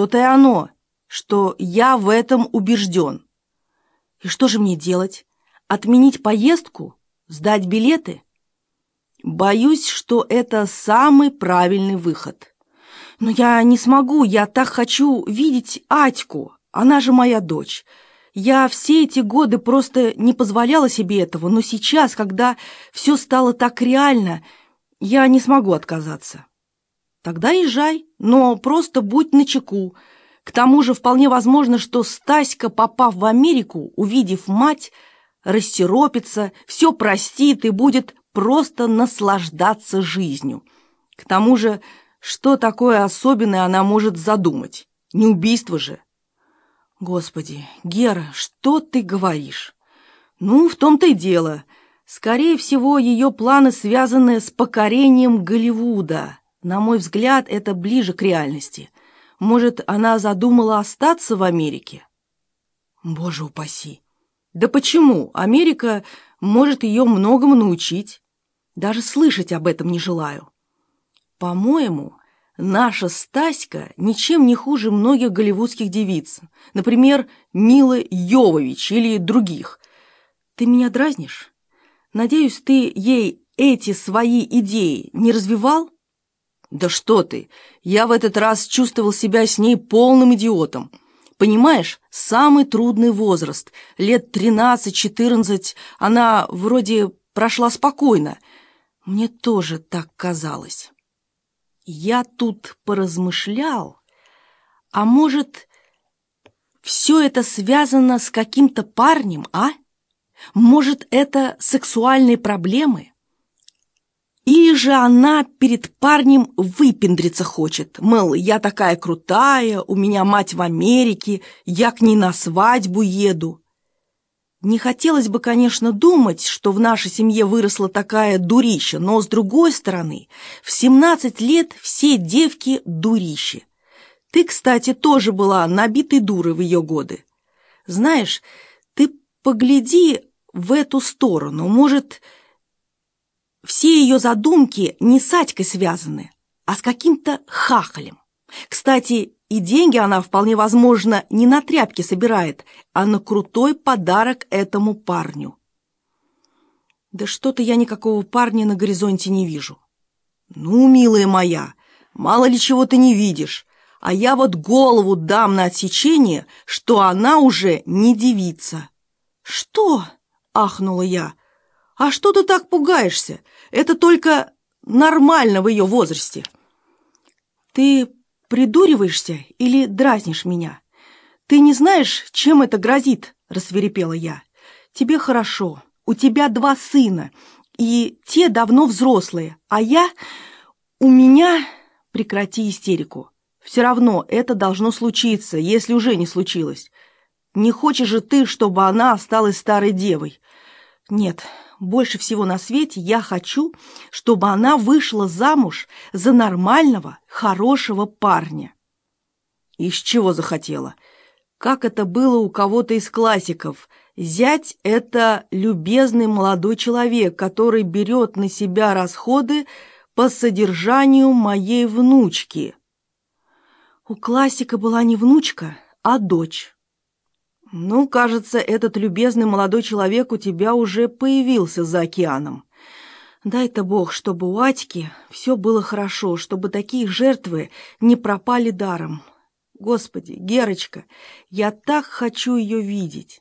То-то и оно, что я в этом убежден. И что же мне делать? Отменить поездку? Сдать билеты? Боюсь, что это самый правильный выход. Но я не смогу, я так хочу видеть Атьку. Она же моя дочь. Я все эти годы просто не позволяла себе этого, но сейчас, когда все стало так реально, я не смогу отказаться. Тогда езжай, но просто будь начеку. К тому же вполне возможно, что Стаська, попав в Америку, увидев мать, рассеропится, все простит и будет просто наслаждаться жизнью. К тому же, что такое особенное она может задумать? Не убийство же. Господи, Гера, что ты говоришь? Ну, в том-то и дело. Скорее всего, ее планы связаны с покорением Голливуда. На мой взгляд, это ближе к реальности. Может, она задумала остаться в Америке? Боже упаси! Да почему? Америка может ее многому научить. Даже слышать об этом не желаю. По-моему, наша Стаська ничем не хуже многих голливудских девиц. Например, Милы Йовович или других. Ты меня дразнишь? Надеюсь, ты ей эти свои идеи не развивал? «Да что ты! Я в этот раз чувствовал себя с ней полным идиотом. Понимаешь, самый трудный возраст, лет тринадцать-четырнадцать, она вроде прошла спокойно. Мне тоже так казалось. Я тут поразмышлял, а может, все это связано с каким-то парнем, а? Может, это сексуальные проблемы?» Или же она перед парнем выпендриться хочет, мол, я такая крутая, у меня мать в Америке, я к ней на свадьбу еду. Не хотелось бы, конечно, думать, что в нашей семье выросла такая дурища, но, с другой стороны, в 17 лет все девки дурищи. Ты, кстати, тоже была набитой дурой в ее годы. Знаешь, ты погляди в эту сторону, может, все ее задумки не с Атькой связаны, а с каким-то хахалем. Кстати, и деньги она, вполне возможно, не на тряпки собирает, а на крутой подарок этому парню. Да что-то я никакого парня на горизонте не вижу. Ну, милая моя, мало ли чего ты не видишь, а я вот голову дам на отсечение, что она уже не девица. Что? — ахнула я. «А что ты так пугаешься? Это только нормально в ее возрасте». «Ты придуриваешься или дразнишь меня? Ты не знаешь, чем это грозит?» — рассверепела я. «Тебе хорошо, у тебя два сына, и те давно взрослые, а я... У меня... Прекрати истерику. Все равно это должно случиться, если уже не случилось. Не хочешь же ты, чтобы она осталась старой девой? Нет, больше всего на свете я хочу, чтобы она вышла замуж за нормального, хорошего парня. Из чего захотела? Как это было у кого-то из классиков. Зять — это любезный молодой человек, который берет на себя расходы по содержанию моей внучки. У классика была не внучка, а дочь. «Ну, кажется, этот любезный молодой человек у тебя уже появился за океаном. Дай-то Бог, чтобы у Атики все было хорошо, чтобы такие жертвы не пропали даром. Господи, Герочка, я так хочу ее видеть!»